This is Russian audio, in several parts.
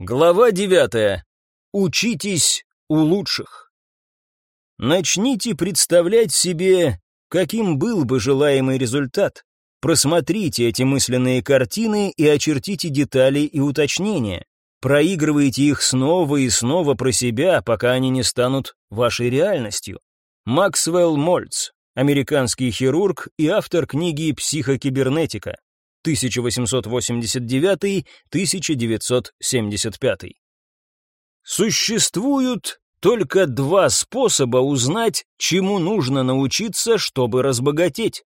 Глава девятая. Учитесь у лучших. Начните представлять себе, каким был бы желаемый результат. Просмотрите эти мысленные картины и очертите детали и уточнения. Проигрывайте их снова и снова про себя, пока они не станут вашей реальностью. Максвелл Мольц, американский хирург и автор книги «Психокибернетика». 1889-1975. Существуют только два способа узнать, чему нужно научиться, чтобы разбогатеть.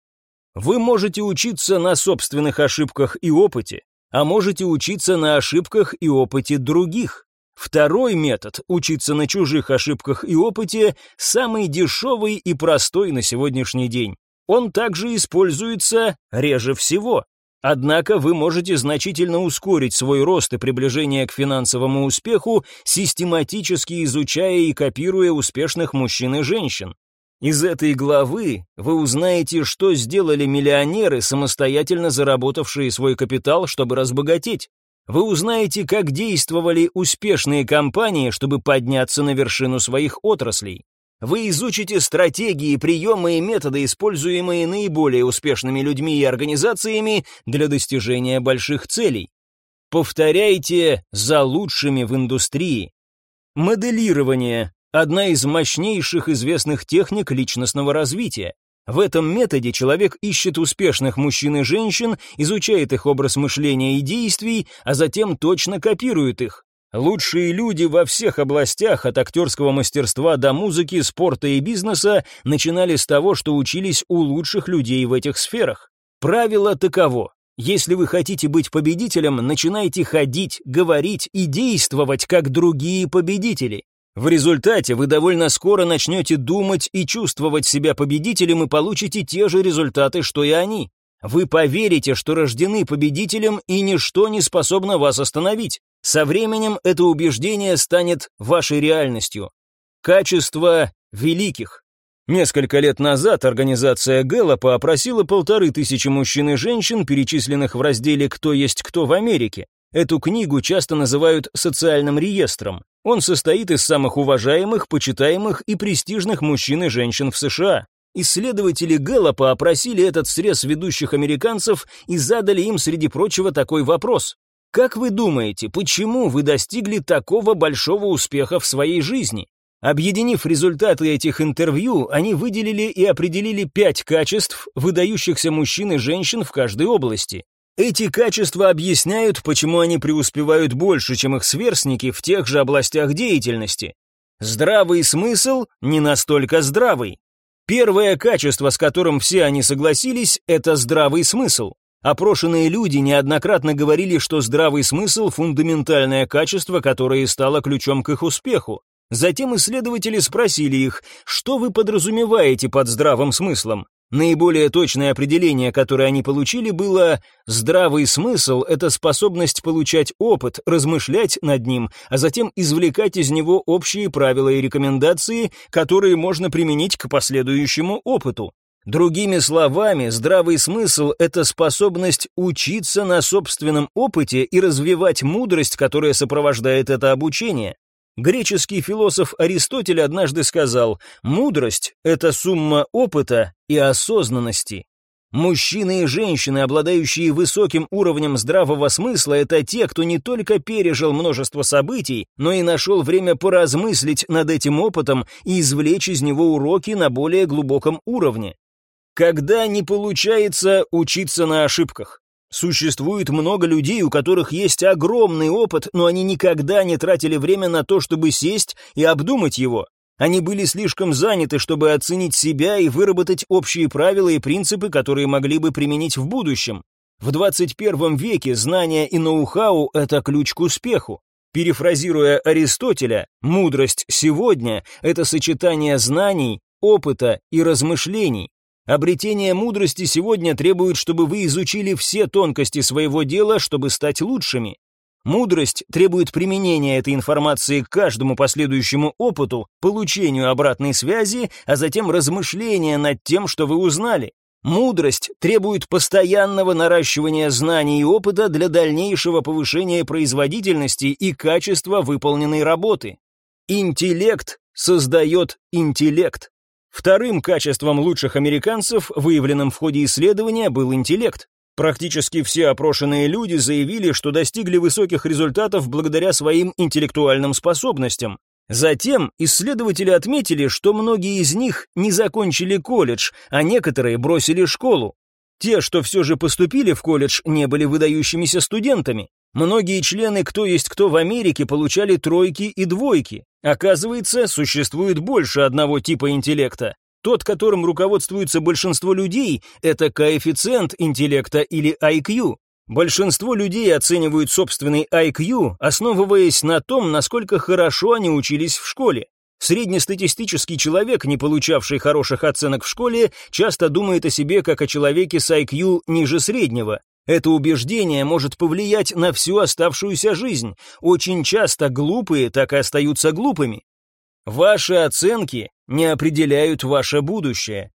Вы можете учиться на собственных ошибках и опыте, а можете учиться на ошибках и опыте других. Второй метод – учиться на чужих ошибках и опыте – самый дешевый и простой на сегодняшний день. Он также используется реже всего. Однако вы можете значительно ускорить свой рост и приближение к финансовому успеху, систематически изучая и копируя успешных мужчин и женщин. Из этой главы вы узнаете, что сделали миллионеры, самостоятельно заработавшие свой капитал, чтобы разбогатеть. Вы узнаете, как действовали успешные компании, чтобы подняться на вершину своих отраслей. Вы изучите стратегии, приемы и методы, используемые наиболее успешными людьми и организациями для достижения больших целей. Повторяйте за лучшими в индустрии. Моделирование – одна из мощнейших известных техник личностного развития. В этом методе человек ищет успешных мужчин и женщин, изучает их образ мышления и действий, а затем точно копирует их. Лучшие люди во всех областях, от актерского мастерства до музыки, спорта и бизнеса, начинали с того, что учились у лучших людей в этих сферах. Правило таково. Если вы хотите быть победителем, начинайте ходить, говорить и действовать, как другие победители. В результате вы довольно скоро начнете думать и чувствовать себя победителем и получите те же результаты, что и они. Вы поверите, что рождены победителем, и ничто не способно вас остановить. Со временем это убеждение станет вашей реальностью. Качество великих. Несколько лет назад организация Гэллопа опросила полторы тысячи мужчин и женщин, перечисленных в разделе «Кто есть кто в Америке». Эту книгу часто называют социальным реестром. Он состоит из самых уважаемых, почитаемых и престижных мужчин и женщин в США. Исследователи Гэллопа опросили этот срез ведущих американцев и задали им, среди прочего, такой вопрос. Как вы думаете, почему вы достигли такого большого успеха в своей жизни? Объединив результаты этих интервью, они выделили и определили пять качеств выдающихся мужчин и женщин в каждой области. Эти качества объясняют, почему они преуспевают больше, чем их сверстники в тех же областях деятельности. Здравый смысл не настолько здравый. Первое качество, с которым все они согласились, это здравый смысл. Опрошенные люди неоднократно говорили, что здравый смысл – фундаментальное качество, которое стало ключом к их успеху. Затем исследователи спросили их, что вы подразумеваете под здравым смыслом. Наиболее точное определение, которое они получили, было «здравый смысл – это способность получать опыт, размышлять над ним, а затем извлекать из него общие правила и рекомендации, которые можно применить к последующему опыту». Другими словами, здравый смысл – это способность учиться на собственном опыте и развивать мудрость, которая сопровождает это обучение. Греческий философ Аристотель однажды сказал, «Мудрость – это сумма опыта и осознанности». Мужчины и женщины, обладающие высоким уровнем здравого смысла, это те, кто не только пережил множество событий, но и нашел время поразмыслить над этим опытом и извлечь из него уроки на более глубоком уровне. Когда не получается учиться на ошибках? Существует много людей, у которых есть огромный опыт, но они никогда не тратили время на то, чтобы сесть и обдумать его. Они были слишком заняты, чтобы оценить себя и выработать общие правила и принципы, которые могли бы применить в будущем. В 21 веке знания и ноу-хау – это ключ к успеху. Перефразируя Аристотеля, мудрость сегодня – это сочетание знаний, опыта и размышлений. Обретение мудрости сегодня требует, чтобы вы изучили все тонкости своего дела, чтобы стать лучшими. Мудрость требует применения этой информации к каждому последующему опыту, получению обратной связи, а затем размышления над тем, что вы узнали. Мудрость требует постоянного наращивания знаний и опыта для дальнейшего повышения производительности и качества выполненной работы. Интеллект создает интеллект. Вторым качеством лучших американцев, выявленным в ходе исследования, был интеллект. Практически все опрошенные люди заявили, что достигли высоких результатов благодаря своим интеллектуальным способностям. Затем исследователи отметили, что многие из них не закончили колледж, а некоторые бросили школу. Те, что все же поступили в колледж, не были выдающимися студентами. Многие члены «Кто есть кто» в Америке получали тройки и двойки. Оказывается, существует больше одного типа интеллекта. Тот, которым руководствуется большинство людей, это коэффициент интеллекта или IQ. Большинство людей оценивают собственный IQ, основываясь на том, насколько хорошо они учились в школе. Среднестатистический человек, не получавший хороших оценок в школе, часто думает о себе как о человеке с IQ ниже среднего. Это убеждение может повлиять на всю оставшуюся жизнь. Очень часто глупые так и остаются глупыми. Ваши оценки не определяют ваше будущее.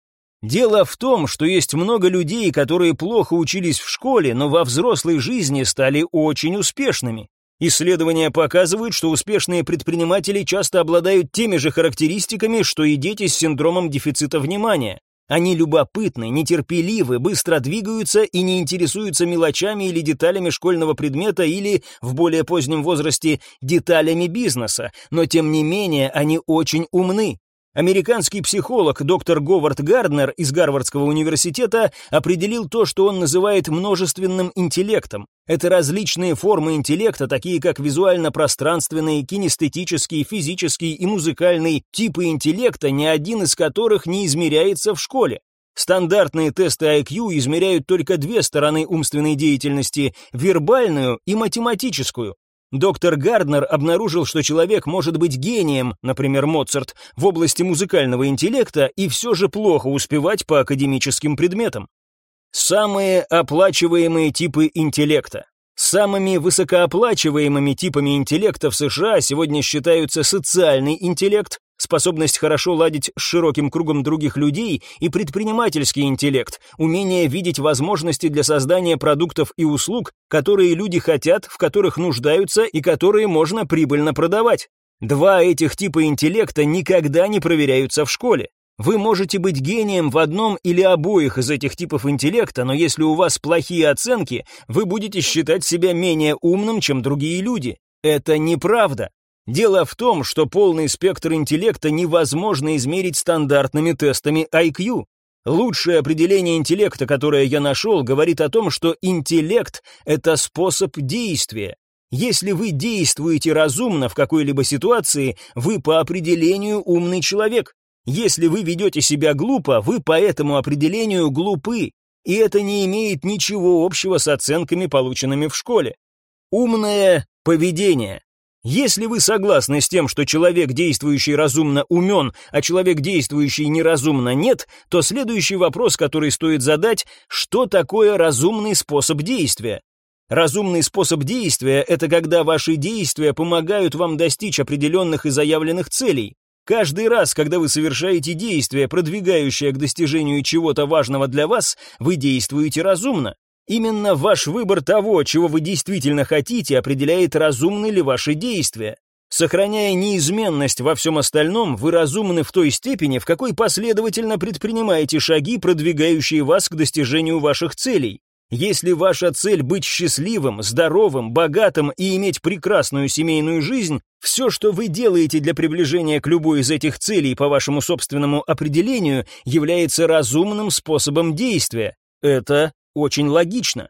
Дело в том, что есть много людей, которые плохо учились в школе, но во взрослой жизни стали очень успешными. Исследования показывают, что успешные предприниматели часто обладают теми же характеристиками, что и дети с синдромом дефицита внимания. Они любопытны, нетерпеливы, быстро двигаются и не интересуются мелочами или деталями школьного предмета или, в более позднем возрасте, деталями бизнеса, но тем не менее они очень умны. Американский психолог доктор Говард Гарднер из Гарвардского университета определил то, что он называет множественным интеллектом. Это различные формы интеллекта, такие как визуально-пространственный, кинестетический, физический и музыкальный типы интеллекта, ни один из которых не измеряется в школе. Стандартные тесты IQ измеряют только две стороны умственной деятельности – вербальную и математическую. Доктор Гарднер обнаружил, что человек может быть гением, например, Моцарт, в области музыкального интеллекта и все же плохо успевать по академическим предметам. Самые оплачиваемые типы интеллекта. Самыми высокооплачиваемыми типами интеллекта в США сегодня считаются социальный интеллект, способность хорошо ладить с широким кругом других людей и предпринимательский интеллект, умение видеть возможности для создания продуктов и услуг, которые люди хотят, в которых нуждаются и которые можно прибыльно продавать. Два этих типа интеллекта никогда не проверяются в школе. Вы можете быть гением в одном или обоих из этих типов интеллекта, но если у вас плохие оценки, вы будете считать себя менее умным, чем другие люди. Это неправда. Дело в том, что полный спектр интеллекта невозможно измерить стандартными тестами IQ. Лучшее определение интеллекта, которое я нашел, говорит о том, что интеллект – это способ действия. Если вы действуете разумно в какой-либо ситуации, вы по определению умный человек. Если вы ведете себя глупо, вы по этому определению глупы. И это не имеет ничего общего с оценками, полученными в школе. Умное поведение. Если вы согласны с тем, что человек, действующий разумно, умен, а человек, действующий неразумно, нет, то следующий вопрос, который стоит задать, что такое разумный способ действия? Разумный способ действия – это когда ваши действия помогают вам достичь определенных и заявленных целей. Каждый раз, когда вы совершаете действие, продвигающее к достижению чего-то важного для вас, вы действуете разумно. Именно ваш выбор того, чего вы действительно хотите, определяет, разумны ли ваши действия. Сохраняя неизменность во всем остальном, вы разумны в той степени, в какой последовательно предпринимаете шаги, продвигающие вас к достижению ваших целей. Если ваша цель быть счастливым, здоровым, богатым и иметь прекрасную семейную жизнь, все, что вы делаете для приближения к любой из этих целей по вашему собственному определению, является разумным способом действия. Это очень логично.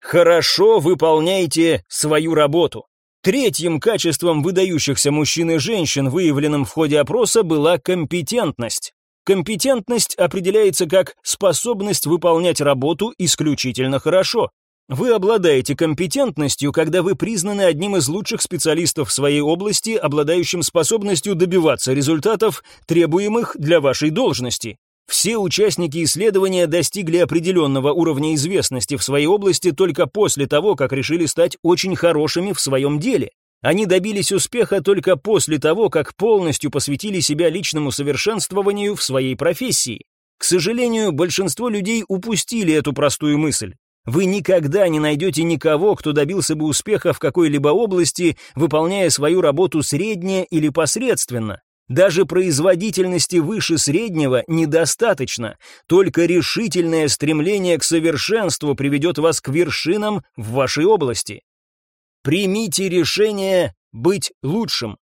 Хорошо выполняйте свою работу. Третьим качеством выдающихся мужчин и женщин, выявленным в ходе опроса, была компетентность. Компетентность определяется как способность выполнять работу исключительно хорошо. Вы обладаете компетентностью, когда вы признаны одним из лучших специалистов в своей области, обладающим способностью добиваться результатов, требуемых для вашей должности. Все участники исследования достигли определенного уровня известности в своей области только после того, как решили стать очень хорошими в своем деле. Они добились успеха только после того, как полностью посвятили себя личному совершенствованию в своей профессии. К сожалению, большинство людей упустили эту простую мысль. Вы никогда не найдете никого, кто добился бы успеха в какой-либо области, выполняя свою работу средне или посредственно. Даже производительности выше среднего недостаточно, только решительное стремление к совершенству приведет вас к вершинам в вашей области. Примите решение быть лучшим.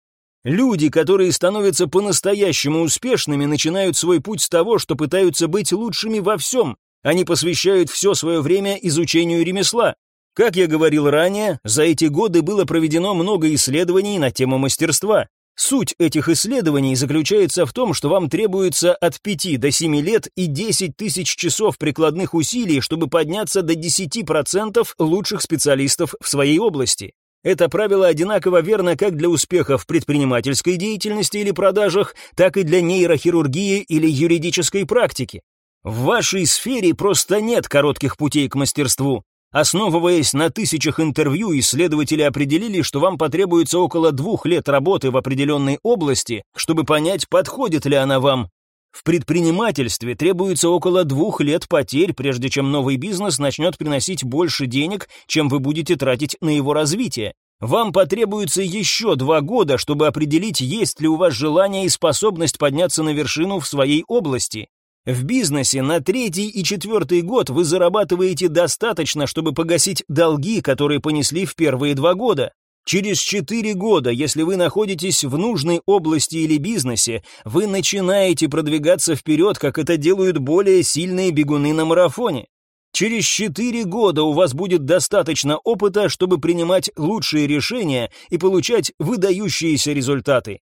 Люди, которые становятся по-настоящему успешными, начинают свой путь с того, что пытаются быть лучшими во всем. Они посвящают все свое время изучению ремесла. Как я говорил ранее, за эти годы было проведено много исследований на тему мастерства. Суть этих исследований заключается в том, что вам требуется от 5 до 7 лет и 10 тысяч часов прикладных усилий, чтобы подняться до 10% лучших специалистов в своей области. Это правило одинаково верно как для успеха в предпринимательской деятельности или продажах, так и для нейрохирургии или юридической практики. В вашей сфере просто нет коротких путей к мастерству. Основываясь на тысячах интервью, исследователи определили, что вам потребуется около двух лет работы в определенной области, чтобы понять, подходит ли она вам. В предпринимательстве требуется около двух лет потерь, прежде чем новый бизнес начнет приносить больше денег, чем вы будете тратить на его развитие. Вам потребуется еще два года, чтобы определить, есть ли у вас желание и способность подняться на вершину в своей области. В бизнесе на третий и четвертый год вы зарабатываете достаточно, чтобы погасить долги, которые понесли в первые два года. Через четыре года, если вы находитесь в нужной области или бизнесе, вы начинаете продвигаться вперед, как это делают более сильные бегуны на марафоне. Через четыре года у вас будет достаточно опыта, чтобы принимать лучшие решения и получать выдающиеся результаты.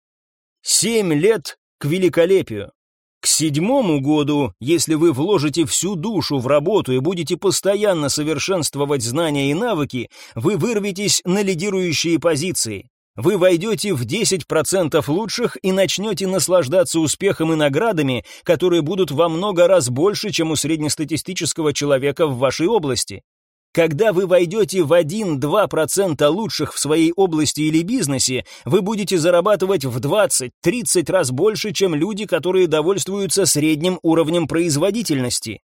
Семь лет к великолепию. К седьмому году, если вы вложите всю душу в работу и будете постоянно совершенствовать знания и навыки, вы вырветесь на лидирующие позиции. Вы войдете в 10% лучших и начнете наслаждаться успехом и наградами, которые будут во много раз больше, чем у среднестатистического человека в вашей области. Когда вы войдете в 1-2% лучших в своей области или бизнесе, вы будете зарабатывать в 20-30 раз больше, чем люди, которые довольствуются средним уровнем производительности.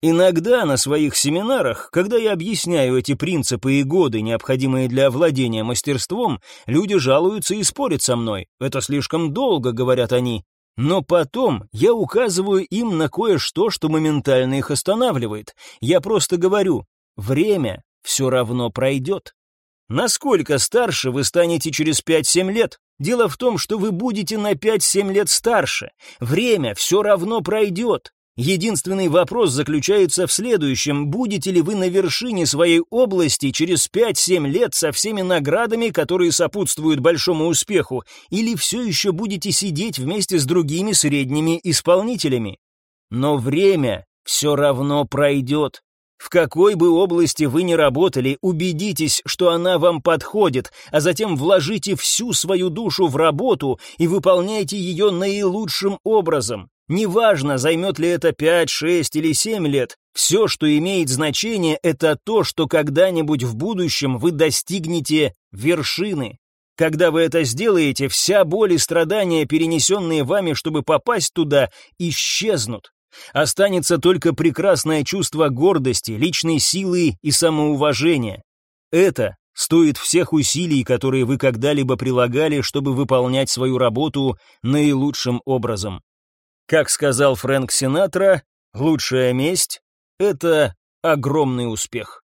Иногда на своих семинарах, когда я объясняю эти принципы и годы, необходимые для овладения мастерством, люди жалуются и спорят со мной. Это слишком долго, говорят они. Но потом я указываю им на кое-что, что моментально их останавливает. Я просто говорю, Время все равно пройдет. Насколько старше вы станете через 5-7 лет? Дело в том, что вы будете на 5-7 лет старше. Время все равно пройдет. Единственный вопрос заключается в следующем. Будете ли вы на вершине своей области через 5-7 лет со всеми наградами, которые сопутствуют большому успеху, или все еще будете сидеть вместе с другими средними исполнителями? Но время все равно пройдет. В какой бы области вы ни работали, убедитесь, что она вам подходит, а затем вложите всю свою душу в работу и выполняйте ее наилучшим образом. Неважно, займет ли это 5, 6 или 7 лет, все, что имеет значение, это то, что когда-нибудь в будущем вы достигнете вершины. Когда вы это сделаете, вся боль и страдания, перенесенные вами, чтобы попасть туда, исчезнут. Останется только прекрасное чувство гордости, личной силы и самоуважения. Это стоит всех усилий, которые вы когда-либо прилагали, чтобы выполнять свою работу наилучшим образом. Как сказал Фрэнк Синатра, лучшая месть — это огромный успех.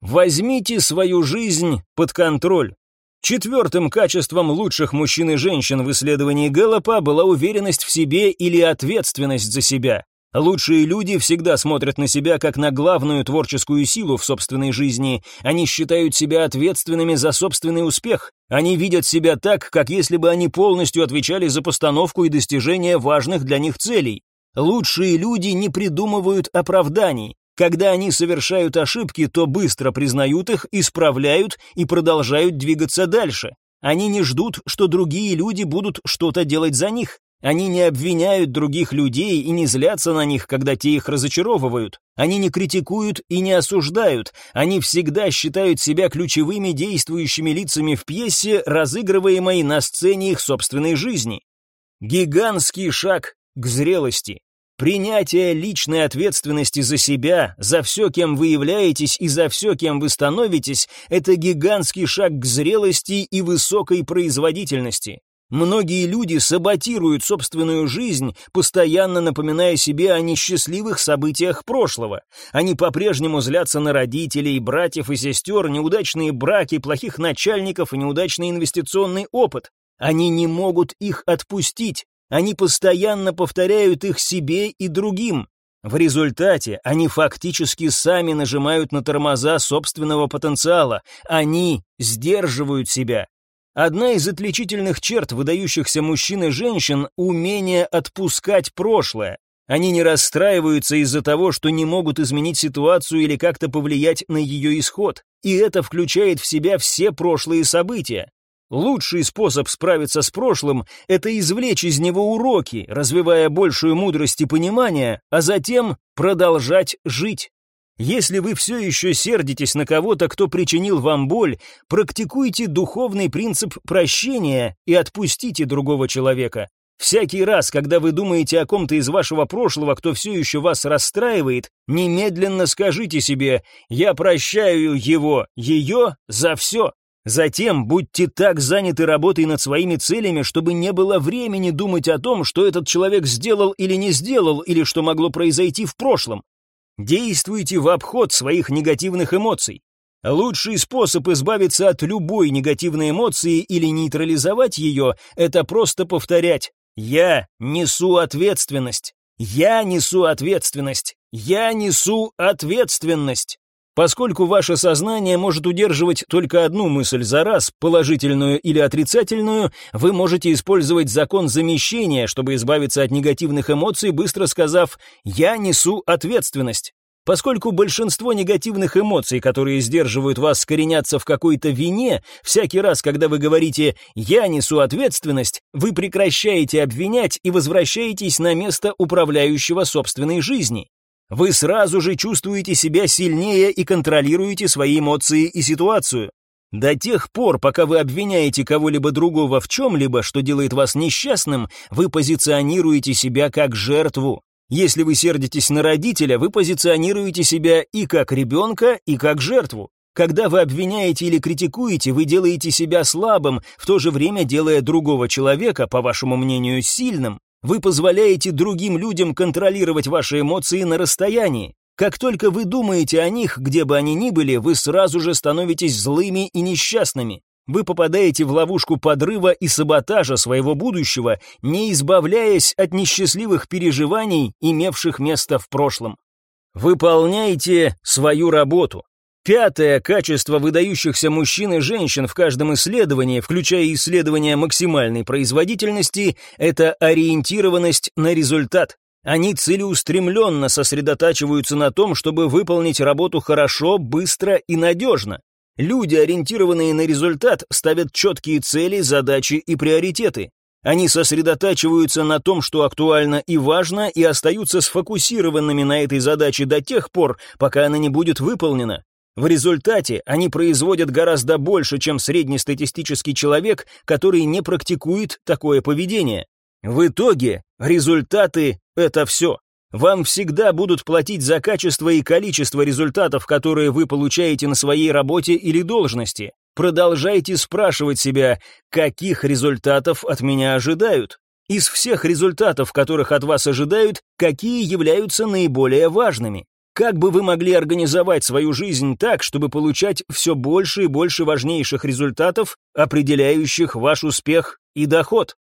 Возьмите свою жизнь под контроль. Четвертым качеством лучших мужчин и женщин в исследовании Гэллопа была уверенность в себе или ответственность за себя. Лучшие люди всегда смотрят на себя как на главную творческую силу в собственной жизни. Они считают себя ответственными за собственный успех. Они видят себя так, как если бы они полностью отвечали за постановку и достижение важных для них целей. Лучшие люди не придумывают оправданий. Когда они совершают ошибки, то быстро признают их, исправляют и продолжают двигаться дальше. Они не ждут, что другие люди будут что-то делать за них. Они не обвиняют других людей и не злятся на них, когда те их разочаровывают. Они не критикуют и не осуждают. Они всегда считают себя ключевыми действующими лицами в пьесе, разыгрываемой на сцене их собственной жизни. Гигантский шаг к зрелости. Принятие личной ответственности за себя, за все, кем вы являетесь и за все, кем вы становитесь, это гигантский шаг к зрелости и высокой производительности. Многие люди саботируют собственную жизнь, постоянно напоминая себе о несчастливых событиях прошлого. Они по-прежнему злятся на родителей, братьев и сестер, неудачные браки, плохих начальников и неудачный инвестиционный опыт. Они не могут их отпустить, они постоянно повторяют их себе и другим. В результате они фактически сами нажимают на тормоза собственного потенциала. Они сдерживают себя. Одна из отличительных черт выдающихся мужчин и женщин – умение отпускать прошлое. Они не расстраиваются из-за того, что не могут изменить ситуацию или как-то повлиять на ее исход. И это включает в себя все прошлые события. Лучший способ справиться с прошлым – это извлечь из него уроки, развивая большую мудрость и понимание, а затем продолжать жить. Если вы все еще сердитесь на кого-то, кто причинил вам боль, практикуйте духовный принцип прощения и отпустите другого человека. Всякий раз, когда вы думаете о ком-то из вашего прошлого, кто все еще вас расстраивает, немедленно скажите себе «Я прощаю его, ее за все». Затем будьте так заняты работой над своими целями, чтобы не было времени думать о том, что этот человек сделал или не сделал, или что могло произойти в прошлом. Действуйте в обход своих негативных эмоций. Лучший способ избавиться от любой негативной эмоции или нейтрализовать ее – это просто повторять «Я несу ответственность». Я несу ответственность. Я несу ответственность. Поскольку ваше сознание может удерживать только одну мысль за раз, положительную или отрицательную, вы можете использовать закон замещения, чтобы избавиться от негативных эмоций, быстро сказав «я несу ответственность». Поскольку большинство негативных эмоций, которые сдерживают вас, коренятся в какой-то вине, всякий раз, когда вы говорите «я несу ответственность», вы прекращаете обвинять и возвращаетесь на место управляющего собственной жизни. Вы сразу же чувствуете себя сильнее и контролируете свои эмоции и ситуацию. До тех пор, пока вы обвиняете кого-либо другого в чем-либо, что делает вас несчастным, вы позиционируете себя как жертву. Если вы сердитесь на родителя, вы позиционируете себя и как ребенка, и как жертву. Когда вы обвиняете или критикуете, вы делаете себя слабым, в то же время делая другого человека, по вашему мнению, сильным. Вы позволяете другим людям контролировать ваши эмоции на расстоянии. Как только вы думаете о них, где бы они ни были, вы сразу же становитесь злыми и несчастными. Вы попадаете в ловушку подрыва и саботажа своего будущего, не избавляясь от несчастливых переживаний, имевших место в прошлом. Выполняйте свою работу. Пятое качество выдающихся мужчин и женщин в каждом исследовании, включая исследование максимальной производительности, это ориентированность на результат. Они целеустремленно сосредотачиваются на том, чтобы выполнить работу хорошо, быстро и надежно. Люди, ориентированные на результат, ставят четкие цели, задачи и приоритеты. Они сосредотачиваются на том, что актуально и важно, и остаются сфокусированными на этой задаче до тех пор, пока она не будет выполнена. В результате они производят гораздо больше, чем среднестатистический человек, который не практикует такое поведение. В итоге результаты – это все. Вам всегда будут платить за качество и количество результатов, которые вы получаете на своей работе или должности. Продолжайте спрашивать себя, каких результатов от меня ожидают. Из всех результатов, которых от вас ожидают, какие являются наиболее важными? Как бы вы могли организовать свою жизнь так, чтобы получать все больше и больше важнейших результатов, определяющих ваш успех и доход?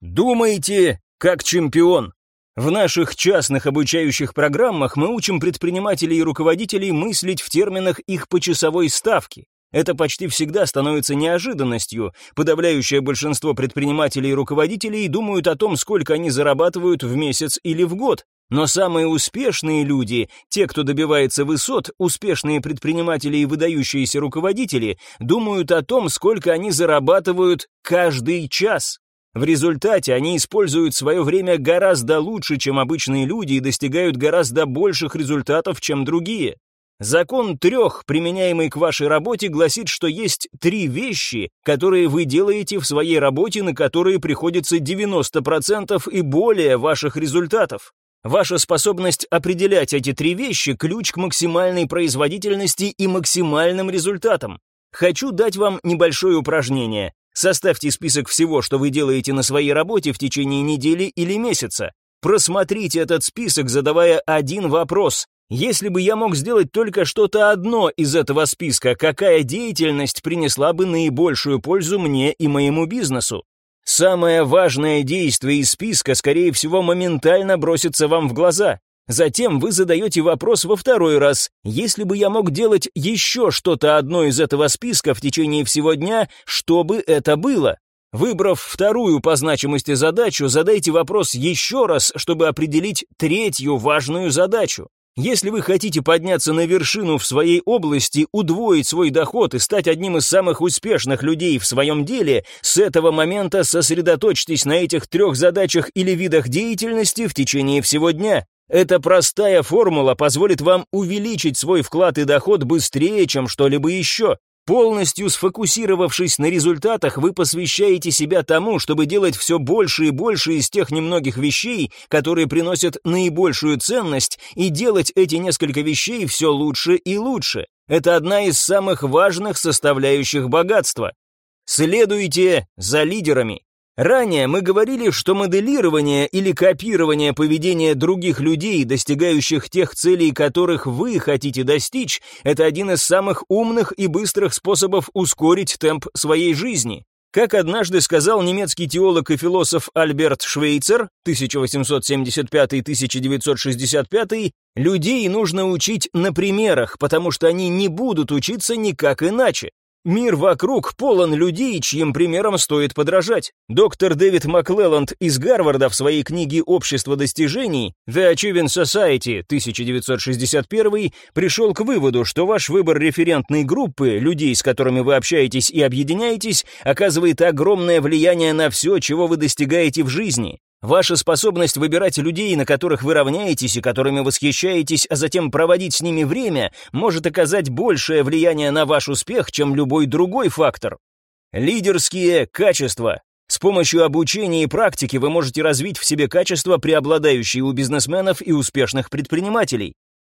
Думайте как чемпион. В наших частных обучающих программах мы учим предпринимателей и руководителей мыслить в терминах их почасовой ставки. Это почти всегда становится неожиданностью. Подавляющее большинство предпринимателей и руководителей думают о том, сколько они зарабатывают в месяц или в год, но самые успешные люди, те, кто добивается высот, успешные предприниматели и выдающиеся руководители, думают о том, сколько они зарабатывают каждый час. В результате они используют свое время гораздо лучше, чем обычные люди, и достигают гораздо больших результатов, чем другие. Закон трех, применяемый к вашей работе, гласит, что есть три вещи, которые вы делаете в своей работе, на которые приходится 90% и более ваших результатов. Ваша способность определять эти три вещи – ключ к максимальной производительности и максимальным результатам. Хочу дать вам небольшое упражнение. Составьте список всего, что вы делаете на своей работе в течение недели или месяца. Просмотрите этот список, задавая один вопрос. Если бы я мог сделать только что-то одно из этого списка, какая деятельность принесла бы наибольшую пользу мне и моему бизнесу? Самое важное действие из списка, скорее всего, моментально бросится вам в глаза. Затем вы задаете вопрос во второй раз. Если бы я мог делать еще что-то одно из этого списка в течение всего дня, что бы это было? Выбрав вторую по значимости задачу, задайте вопрос еще раз, чтобы определить третью важную задачу. Если вы хотите подняться на вершину в своей области, удвоить свой доход и стать одним из самых успешных людей в своем деле, с этого момента сосредоточьтесь на этих трех задачах или видах деятельности в течение всего дня. Эта простая формула позволит вам увеличить свой вклад и доход быстрее, чем что-либо еще. Полностью сфокусировавшись на результатах, вы посвящаете себя тому, чтобы делать все больше и больше из тех немногих вещей, которые приносят наибольшую ценность, и делать эти несколько вещей все лучше и лучше. Это одна из самых важных составляющих богатства. Следуйте за лидерами. Ранее мы говорили, что моделирование или копирование поведения других людей, достигающих тех целей, которых вы хотите достичь, это один из самых умных и быстрых способов ускорить темп своей жизни. Как однажды сказал немецкий теолог и философ Альберт Швейцер 1875-1965, людей нужно учить на примерах, потому что они не будут учиться никак иначе. Мир вокруг полон людей, чьим примером стоит подражать. Доктор Дэвид Маклелланд из Гарварда в своей книге «Общество достижений» The Achieving Society 1961 пришел к выводу, что ваш выбор референтной группы, людей, с которыми вы общаетесь и объединяетесь, оказывает огромное влияние на все, чего вы достигаете в жизни. Ваша способность выбирать людей, на которых вы равняетесь и которыми восхищаетесь, а затем проводить с ними время, может оказать большее влияние на ваш успех, чем любой другой фактор. Лидерские качества. С помощью обучения и практики вы можете развить в себе качества, преобладающие у бизнесменов и успешных предпринимателей.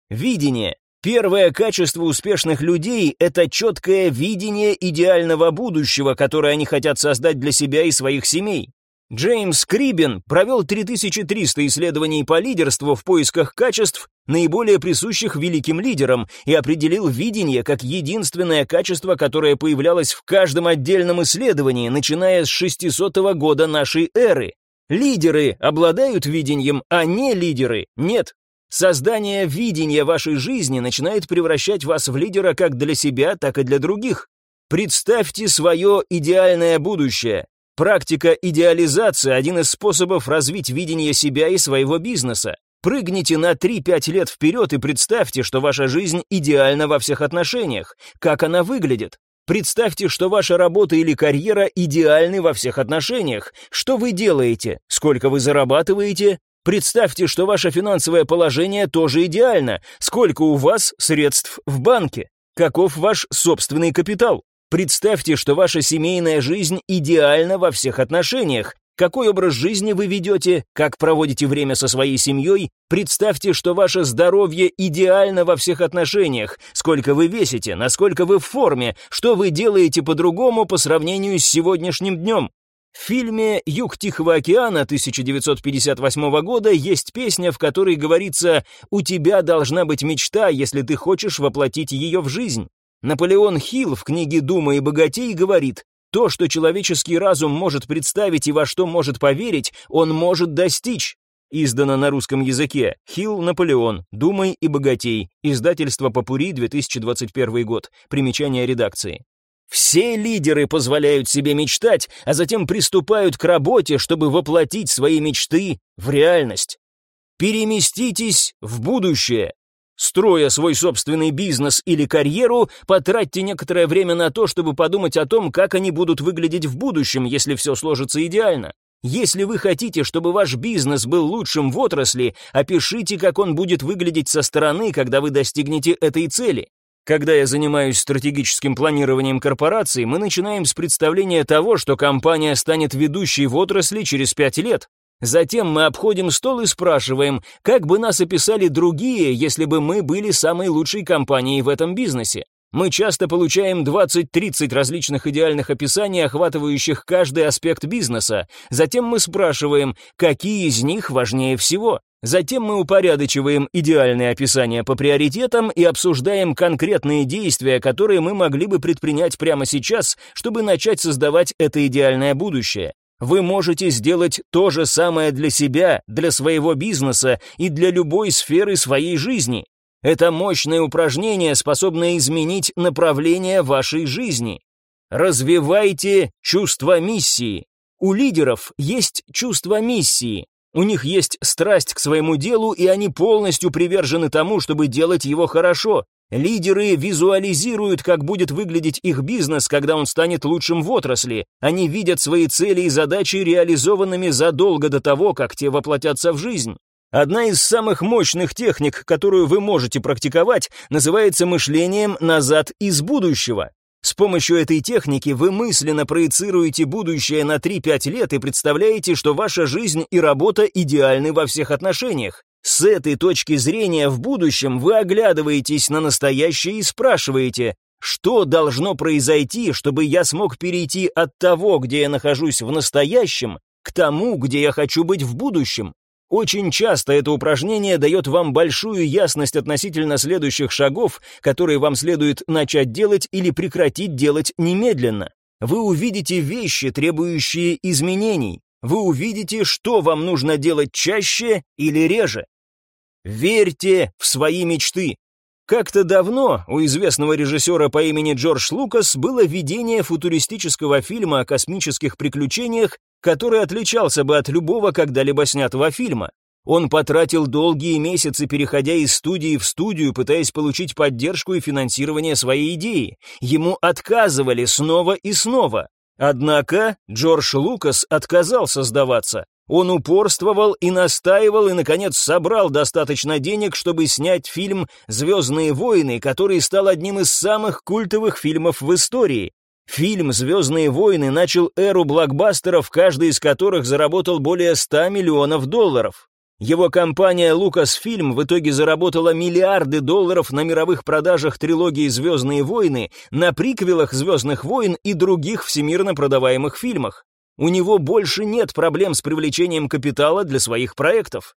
Видение. Первое качество успешных людей – это четкое видение идеального будущего, которое они хотят создать для себя и своих семей. Джеймс Крибен провел 3300 исследований по лидерству в поисках качеств, наиболее присущих великим лидерам, и определил видение как единственное качество, которое появлялось в каждом отдельном исследовании, начиная с 600 года нашей эры. Лидеры обладают видением, а не лидеры – нет. Создание видения вашей жизни начинает превращать вас в лидера как для себя, так и для других. Представьте свое идеальное будущее. Практика идеализации – один из способов развить видение себя и своего бизнеса. Прыгните на 3-5 лет вперед и представьте, что ваша жизнь идеальна во всех отношениях. Как она выглядит? Представьте, что ваша работа или карьера идеальны во всех отношениях. Что вы делаете? Сколько вы зарабатываете? Представьте, что ваше финансовое положение тоже идеально. Сколько у вас средств в банке? Каков ваш собственный капитал? Представьте, что ваша семейная жизнь идеальна во всех отношениях. Какой образ жизни вы ведете, как проводите время со своей семьей? Представьте, что ваше здоровье идеально во всех отношениях. Сколько вы весите, насколько вы в форме, что вы делаете по-другому по сравнению с сегодняшним днем. В фильме «Юг Тихого океана» 1958 года есть песня, в которой говорится «У тебя должна быть мечта, если ты хочешь воплотить ее в жизнь». Наполеон Хилл в книге «Дума и богатей» говорит, то, что человеческий разум может представить и во что может поверить, он может достичь. Издано на русском языке. Хилл Наполеон. Думай и богатей. Издательство Попури, 2021 год. Примечание редакции. Все лидеры позволяют себе мечтать, а затем приступают к работе, чтобы воплотить свои мечты в реальность. Переместитесь в будущее. Строя свой собственный бизнес или карьеру, потратьте некоторое время на то, чтобы подумать о том, как они будут выглядеть в будущем, если все сложится идеально. Если вы хотите, чтобы ваш бизнес был лучшим в отрасли, опишите, как он будет выглядеть со стороны, когда вы достигнете этой цели. Когда я занимаюсь стратегическим планированием корпорации, мы начинаем с представления того, что компания станет ведущей в отрасли через 5 лет. Затем мы обходим стол и спрашиваем, как бы нас описали другие, если бы мы были самой лучшей компанией в этом бизнесе. Мы часто получаем 20-30 различных идеальных описаний, охватывающих каждый аспект бизнеса. Затем мы спрашиваем, какие из них важнее всего. Затем мы упорядочиваем идеальные описания по приоритетам и обсуждаем конкретные действия, которые мы могли бы предпринять прямо сейчас, чтобы начать создавать это идеальное будущее. Вы можете сделать то же самое для себя, для своего бизнеса и для любой сферы своей жизни. Это мощное упражнение, способное изменить направление вашей жизни. Развивайте чувство миссии. У лидеров есть чувство миссии. У них есть страсть к своему делу, и они полностью привержены тому, чтобы делать его хорошо. Лидеры визуализируют, как будет выглядеть их бизнес, когда он станет лучшим в отрасли. Они видят свои цели и задачи реализованными задолго до того, как те воплотятся в жизнь. Одна из самых мощных техник, которую вы можете практиковать, называется мышлением назад из будущего. С помощью этой техники вы мысленно проецируете будущее на 3-5 лет и представляете, что ваша жизнь и работа идеальны во всех отношениях. С этой точки зрения в будущем вы оглядываетесь на настоящее и спрашиваете, что должно произойти, чтобы я смог перейти от того, где я нахожусь в настоящем, к тому, где я хочу быть в будущем. Очень часто это упражнение дает вам большую ясность относительно следующих шагов, которые вам следует начать делать или прекратить делать немедленно. Вы увидите вещи, требующие изменений. Вы увидите, что вам нужно делать чаще или реже. Верьте в свои мечты. Как-то давно у известного режиссера по имени Джордж Лукас было видение футуристического фильма о космических приключениях, который отличался бы от любого когда-либо снятого фильма. Он потратил долгие месяцы, переходя из студии в студию, пытаясь получить поддержку и финансирование своей идеи. Ему отказывали снова и снова. Однако Джордж Лукас отказался сдаваться. Он упорствовал и настаивал, и, наконец, собрал достаточно денег, чтобы снять фильм «Звездные войны», который стал одним из самых культовых фильмов в истории. Фильм «Звездные войны» начал эру блокбастеров, каждый из которых заработал более 100 миллионов долларов. Его компания Lucasfilm в итоге заработала миллиарды долларов на мировых продажах трилогии «Звездные войны», на приквелах «Звездных войн» и других всемирно продаваемых фильмах. У него больше нет проблем с привлечением капитала для своих проектов.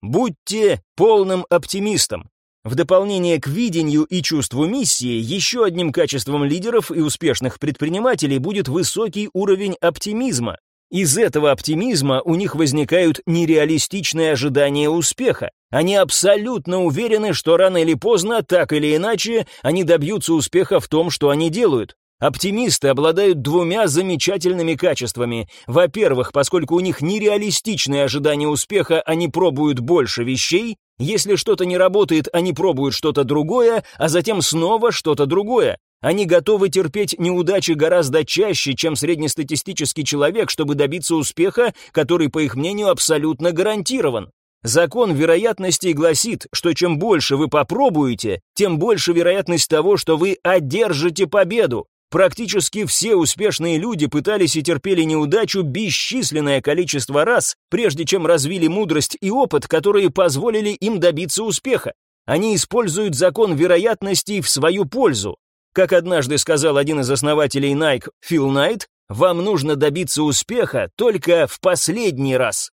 Будьте полным оптимистом. В дополнение к видению и чувству миссии, еще одним качеством лидеров и успешных предпринимателей будет высокий уровень оптимизма. Из этого оптимизма у них возникают нереалистичные ожидания успеха. Они абсолютно уверены, что рано или поздно, так или иначе, они добьются успеха в том, что они делают. Оптимисты обладают двумя замечательными качествами. Во-первых, поскольку у них нереалистичные ожидания успеха, они пробуют больше вещей. Если что-то не работает, они пробуют что-то другое, а затем снова что-то другое. Они готовы терпеть неудачи гораздо чаще, чем среднестатистический человек, чтобы добиться успеха, который, по их мнению, абсолютно гарантирован. Закон вероятности гласит, что чем больше вы попробуете, тем больше вероятность того, что вы одержите победу. Практически все успешные люди пытались и терпели неудачу бесчисленное количество раз, прежде чем развили мудрость и опыт, которые позволили им добиться успеха. Они используют закон вероятностей в свою пользу. Как однажды сказал один из основателей Nike, Фил Найт, вам нужно добиться успеха только в последний раз.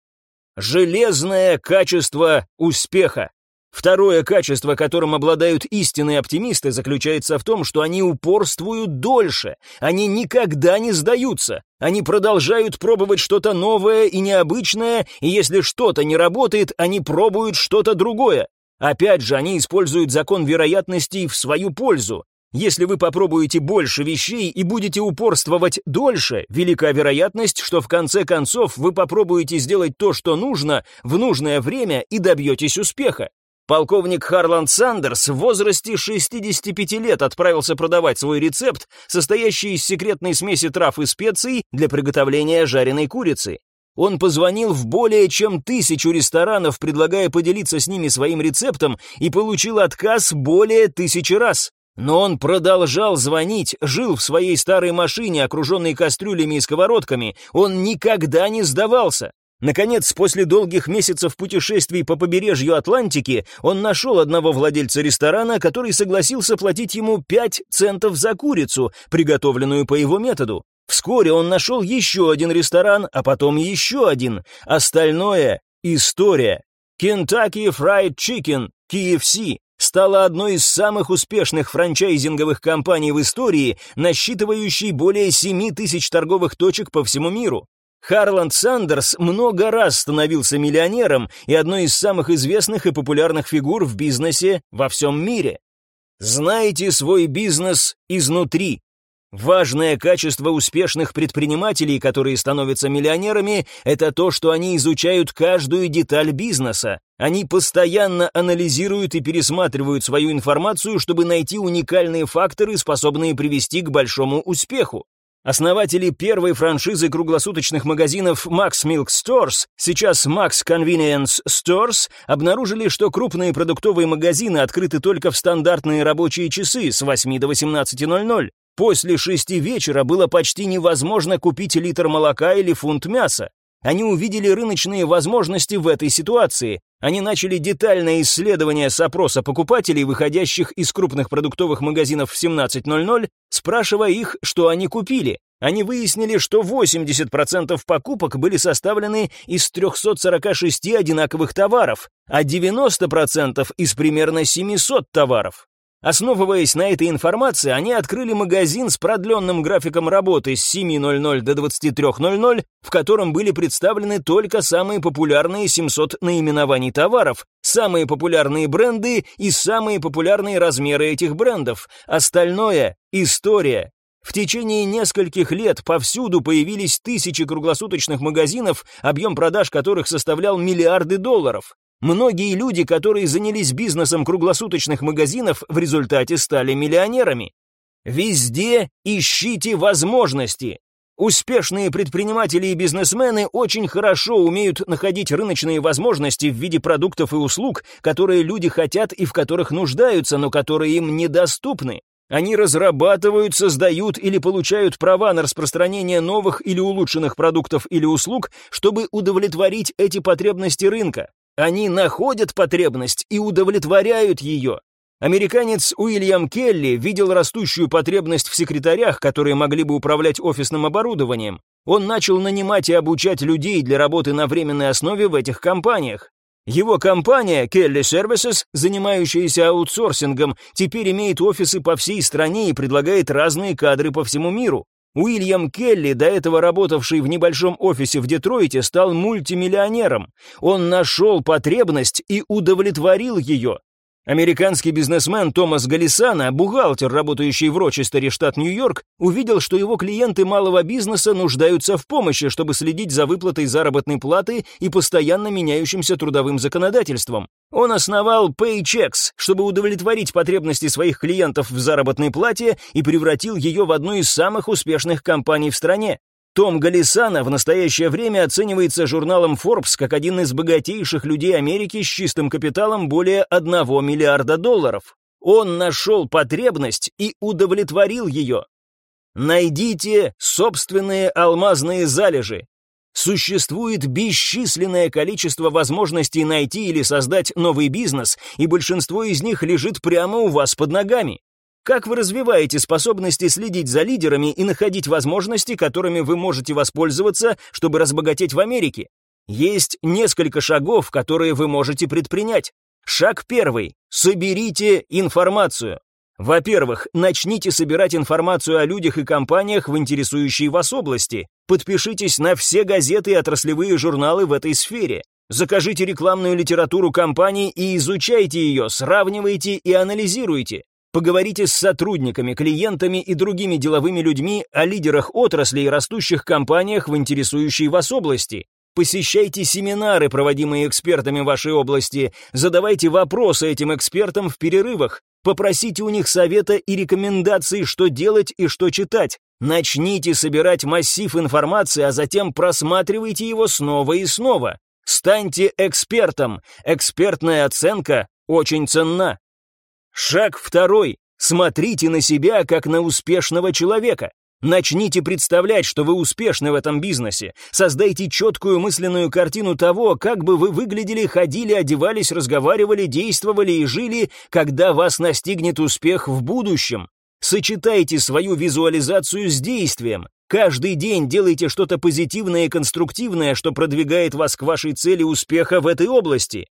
Железное качество успеха. Второе качество, которым обладают истинные оптимисты, заключается в том, что они упорствуют дольше, они никогда не сдаются, они продолжают пробовать что-то новое и необычное, и если что-то не работает, они пробуют что-то другое. Опять же, они используют закон вероятностей в свою пользу. Если вы попробуете больше вещей и будете упорствовать дольше, велика вероятность, что в конце концов вы попробуете сделать то, что нужно, в нужное время и добьетесь успеха. Полковник Харланд Сандерс в возрасте 65 лет отправился продавать свой рецепт, состоящий из секретной смеси трав и специй для приготовления жареной курицы. Он позвонил в более чем тысячу ресторанов, предлагая поделиться с ними своим рецептом, и получил отказ более тысячи раз. Но он продолжал звонить, жил в своей старой машине, окруженной кастрюлями и сковородками, он никогда не сдавался. Наконец, после долгих месяцев путешествий по побережью Атлантики, он нашел одного владельца ресторана, который согласился платить ему 5 центов за курицу, приготовленную по его методу. Вскоре он нашел еще один ресторан, а потом еще один. Остальное — история. Kentucky Fried Chicken, KFC, стала одной из самых успешных франчайзинговых компаний в истории, насчитывающей более 7 тысяч торговых точек по всему миру. Харланд Сандерс много раз становился миллионером и одной из самых известных и популярных фигур в бизнесе во всем мире. Знайте свой бизнес изнутри. Важное качество успешных предпринимателей, которые становятся миллионерами, это то, что они изучают каждую деталь бизнеса. Они постоянно анализируют и пересматривают свою информацию, чтобы найти уникальные факторы, способные привести к большому успеху. Основатели первой франшизы круглосуточных магазинов Max Milk Stores, сейчас Max Convenience Stores, обнаружили, что крупные продуктовые магазины открыты только в стандартные рабочие часы с 8 до 18.00. После шести вечера было почти невозможно купить литр молока или фунт мяса. Они увидели рыночные возможности в этой ситуации. Они начали детальное исследование с опроса покупателей, выходящих из крупных продуктовых магазинов в 17.00, спрашивая их, что они купили. Они выяснили, что 80% покупок были составлены из 346 одинаковых товаров, а 90% из примерно 700 товаров. Основываясь на этой информации, они открыли магазин с продленным графиком работы с 7.00 до 23.00, в котором были представлены только самые популярные 700 наименований товаров, самые популярные бренды и самые популярные размеры этих брендов. Остальное — история. В течение нескольких лет повсюду появились тысячи круглосуточных магазинов, объем продаж которых составлял миллиарды долларов. Многие люди, которые занялись бизнесом круглосуточных магазинов, в результате стали миллионерами. Везде ищите возможности. Успешные предприниматели и бизнесмены очень хорошо умеют находить рыночные возможности в виде продуктов и услуг, которые люди хотят и в которых нуждаются, но которые им недоступны. Они разрабатывают, создают или получают права на распространение новых или улучшенных продуктов или услуг, чтобы удовлетворить эти потребности рынка. Они находят потребность и удовлетворяют ее. Американец Уильям Келли видел растущую потребность в секретарях, которые могли бы управлять офисным оборудованием. Он начал нанимать и обучать людей для работы на временной основе в этих компаниях. Его компания Kelly Services, занимающаяся аутсорсингом, теперь имеет офисы по всей стране и предлагает разные кадры по всему миру. Уильям Келли, до этого работавший в небольшом офисе в Детройте, стал мультимиллионером. Он нашел потребность и удовлетворил ее. Американский бизнесмен Томас Галисана, бухгалтер, работающий в Рочестере, штат Нью-Йорк, увидел, что его клиенты малого бизнеса нуждаются в помощи, чтобы следить за выплатой заработной платы и постоянно меняющимся трудовым законодательством. Он основал Paychecks, чтобы удовлетворить потребности своих клиентов в заработной плате и превратил ее в одну из самых успешных компаний в стране. Том Галисана в настоящее время оценивается журналом Forbes как один из богатейших людей Америки с чистым капиталом более 1 миллиарда долларов. Он нашел потребность и удовлетворил ее. Найдите собственные алмазные залежи. Существует бесчисленное количество возможностей найти или создать новый бизнес, и большинство из них лежит прямо у вас под ногами. Как вы развиваете способности следить за лидерами и находить возможности, которыми вы можете воспользоваться, чтобы разбогатеть в Америке? Есть несколько шагов, которые вы можете предпринять. Шаг первый. Соберите информацию. Во-первых, начните собирать информацию о людях и компаниях в интересующей вас области. Подпишитесь на все газеты и отраслевые журналы в этой сфере. Закажите рекламную литературу компаний и изучайте ее, сравнивайте и анализируйте. Поговорите с сотрудниками, клиентами и другими деловыми людьми о лидерах отрасли и растущих компаниях в интересующей вас области. Посещайте семинары, проводимые экспертами вашей области, задавайте вопросы этим экспертам в перерывах, попросите у них совета и рекомендаций, что делать и что читать. Начните собирать массив информации, а затем просматривайте его снова и снова. Станьте экспертом. Экспертная оценка очень ценна. Шаг второй. Смотрите на себя как на успешного человека. Начните представлять, что вы успешны в этом бизнесе. Создайте четкую мысленную картину того, как бы вы выглядели, ходили, одевались, разговаривали, действовали и жили, когда вас настигнет успех в будущем. Сочетайте свою визуализацию с действием. Каждый день делайте что-то позитивное и конструктивное, что продвигает вас к вашей цели успеха в этой области.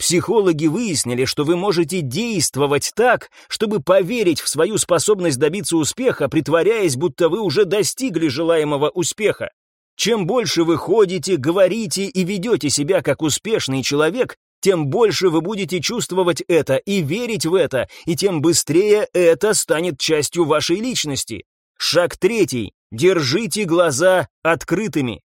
Психологи выяснили, что вы можете действовать так, чтобы поверить в свою способность добиться успеха, притворяясь, будто вы уже достигли желаемого успеха. Чем больше вы ходите, говорите и ведете себя как успешный человек, тем больше вы будете чувствовать это и верить в это, и тем быстрее это станет частью вашей личности. Шаг третий. Держите глаза открытыми.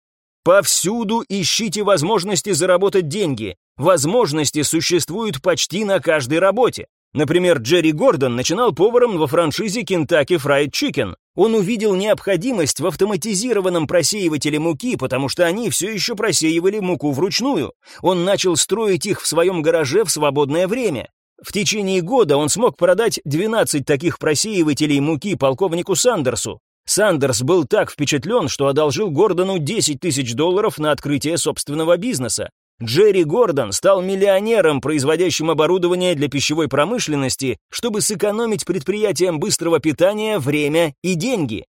Повсюду ищите возможности заработать деньги. Возможности существуют почти на каждой работе. Например, Джерри Гордон начинал поваром во франшизе Kentucky Fried Chicken. Он увидел необходимость в автоматизированном просеивателе муки, потому что они все еще просеивали муку вручную. Он начал строить их в своем гараже в свободное время. В течение года он смог продать 12 таких просеивателей муки полковнику Сандерсу. Сандерс был так впечатлен, что одолжил Гордону 10 тысяч долларов на открытие собственного бизнеса. Джерри Гордон стал миллионером, производящим оборудование для пищевой промышленности, чтобы сэкономить предприятиям быстрого питания время и деньги.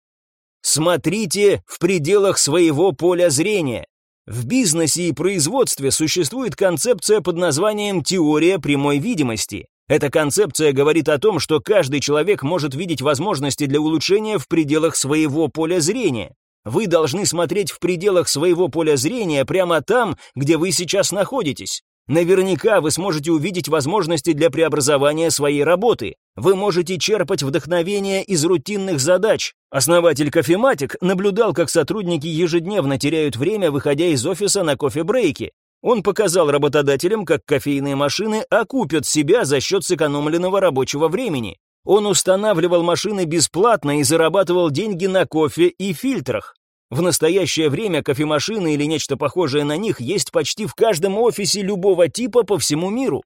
Смотрите в пределах своего поля зрения. В бизнесе и производстве существует концепция под названием «теория прямой видимости». Эта концепция говорит о том, что каждый человек может видеть возможности для улучшения в пределах своего поля зрения. Вы должны смотреть в пределах своего поля зрения прямо там, где вы сейчас находитесь. Наверняка вы сможете увидеть возможности для преобразования своей работы. Вы можете черпать вдохновение из рутинных задач. Основатель Кофематик наблюдал, как сотрудники ежедневно теряют время, выходя из офиса на кофе-брейки. Он показал работодателям, как кофейные машины окупят себя за счет сэкономленного рабочего времени. Он устанавливал машины бесплатно и зарабатывал деньги на кофе и фильтрах. В настоящее время кофемашины или нечто похожее на них есть почти в каждом офисе любого типа по всему миру.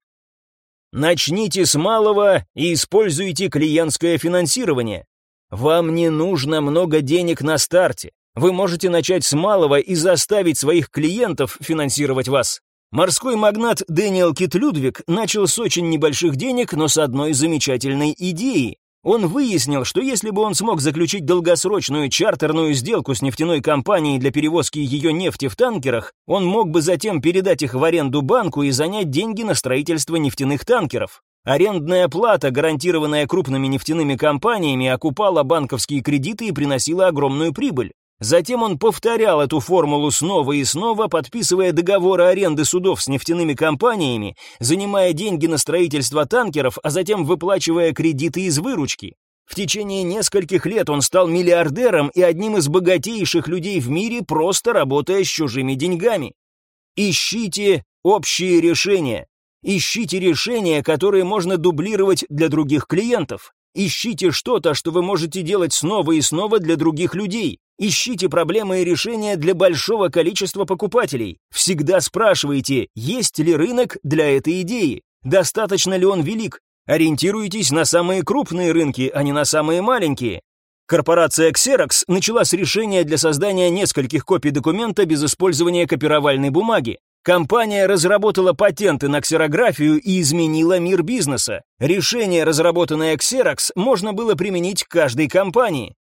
Начните с малого и используйте клиентское финансирование. Вам не нужно много денег на старте. Вы можете начать с малого и заставить своих клиентов финансировать вас. Морской магнат Дэниел Кит Людвиг начал с очень небольших денег, но с одной замечательной идеей. Он выяснил, что если бы он смог заключить долгосрочную чартерную сделку с нефтяной компанией для перевозки ее нефти в танкерах, он мог бы затем передать их в аренду банку и занять деньги на строительство нефтяных танкеров. Арендная плата, гарантированная крупными нефтяными компаниями, окупала банковские кредиты и приносила огромную прибыль. Затем он повторял эту формулу снова и снова, подписывая договоры аренды судов с нефтяными компаниями, занимая деньги на строительство танкеров, а затем выплачивая кредиты из выручки. В течение нескольких лет он стал миллиардером и одним из богатейших людей в мире, просто работая с чужими деньгами. Ищите общие решения. Ищите решения, которые можно дублировать для других клиентов. Ищите что-то, что вы можете делать снова и снова для других людей. Ищите проблемы и решения для большого количества покупателей. Всегда спрашивайте, есть ли рынок для этой идеи, достаточно ли он велик. Ориентируйтесь на самые крупные рынки, а не на самые маленькие. Корпорация Xerox начала с решения для создания нескольких копий документа без использования копировальной бумаги. Компания разработала патенты на ксерографию и изменила мир бизнеса. Решение, разработанное Xerox, можно было применить к каждой компании.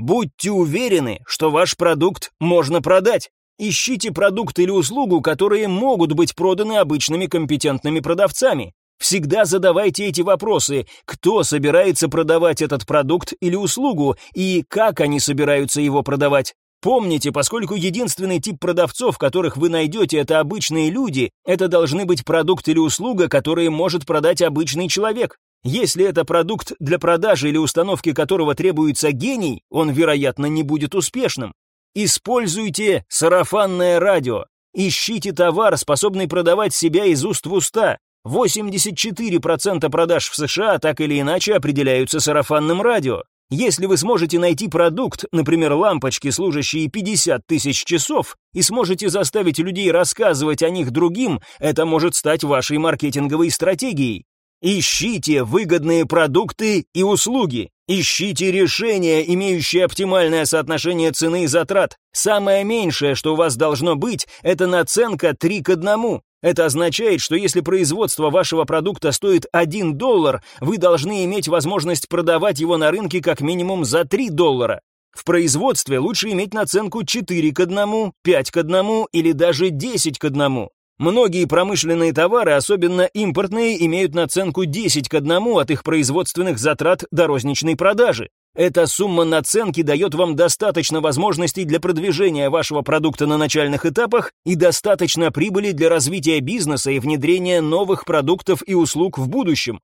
Будьте уверены, что ваш продукт можно продать. Ищите продукт или услугу, которые могут быть проданы обычными компетентными продавцами. Всегда задавайте эти вопросы, кто собирается продавать этот продукт или услугу и как они собираются его продавать. Помните, поскольку единственный тип продавцов, которых вы найдете, это обычные люди, это должны быть продукт или услуга, которые может продать обычный человек. Если это продукт для продажи или установки которого требуется гений, он, вероятно, не будет успешным. Используйте сарафанное радио. Ищите товар, способный продавать себя из уст в уста. 84% продаж в США так или иначе определяются сарафанным радио. Если вы сможете найти продукт, например, лампочки, служащие 50 тысяч часов, и сможете заставить людей рассказывать о них другим, это может стать вашей маркетинговой стратегией. Ищите выгодные продукты и услуги. Ищите решение, имеющее оптимальное соотношение цены и затрат. Самое меньшее, что у вас должно быть, это наценка 3 к 1. Это означает, что если производство вашего продукта стоит 1 доллар, вы должны иметь возможность продавать его на рынке как минимум за 3 доллара. В производстве лучше иметь наценку 4 к 1, 5 к 1 или даже 10 к 1. Многие промышленные товары, особенно импортные, имеют наценку 10 к 1 от их производственных затрат до розничной продажи. Эта сумма наценки дает вам достаточно возможностей для продвижения вашего продукта на начальных этапах и достаточно прибыли для развития бизнеса и внедрения новых продуктов и услуг в будущем.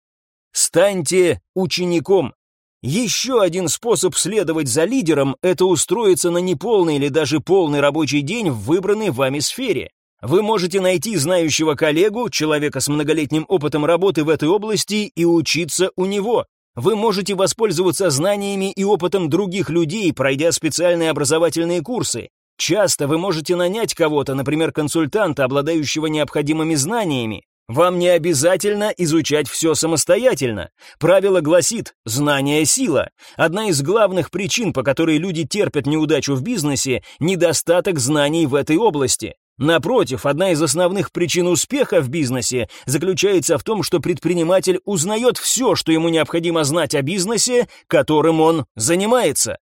Станьте учеником. Еще один способ следовать за лидером – это устроиться на неполный или даже полный рабочий день в выбранной вами сфере. Вы можете найти знающего коллегу, человека с многолетним опытом работы в этой области и учиться у него. Вы можете воспользоваться знаниями и опытом других людей, пройдя специальные образовательные курсы. Часто вы можете нанять кого-то, например, консультанта, обладающего необходимыми знаниями. Вам не обязательно изучать все самостоятельно. Правило гласит «знание – сила». Одна из главных причин, по которой люди терпят неудачу в бизнесе – недостаток знаний в этой области. Напротив, одна из основных причин успеха в бизнесе заключается в том, что предприниматель узнает все, что ему необходимо знать о бизнесе, которым он занимается.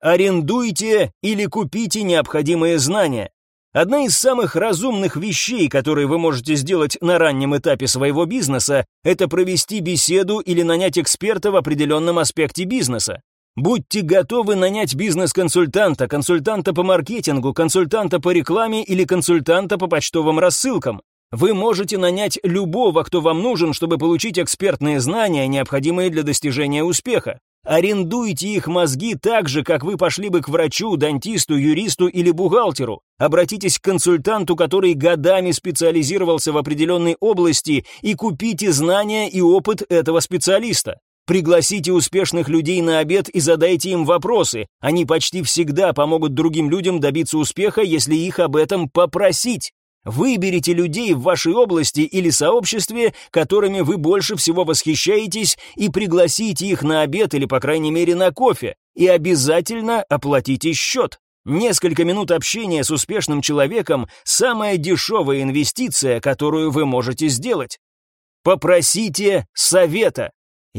Арендуйте или купите необходимые знания. Одна из самых разумных вещей, которые вы можете сделать на раннем этапе своего бизнеса, это провести беседу или нанять эксперта в определенном аспекте бизнеса. Будьте готовы нанять бизнес-консультанта, консультанта по маркетингу, консультанта по рекламе или консультанта по почтовым рассылкам. Вы можете нанять любого, кто вам нужен, чтобы получить экспертные знания, необходимые для достижения успеха. Арендуйте их мозги так же, как вы пошли бы к врачу, дантисту, юристу или бухгалтеру. Обратитесь к консультанту, который годами специализировался в определенной области, и купите знания и опыт этого специалиста. Пригласите успешных людей на обед и задайте им вопросы. Они почти всегда помогут другим людям добиться успеха, если их об этом попросить. Выберите людей в вашей области или сообществе, которыми вы больше всего восхищаетесь, и пригласите их на обед или, по крайней мере, на кофе. И обязательно оплатите счет. Несколько минут общения с успешным человеком – самая дешевая инвестиция, которую вы можете сделать. Попросите совета.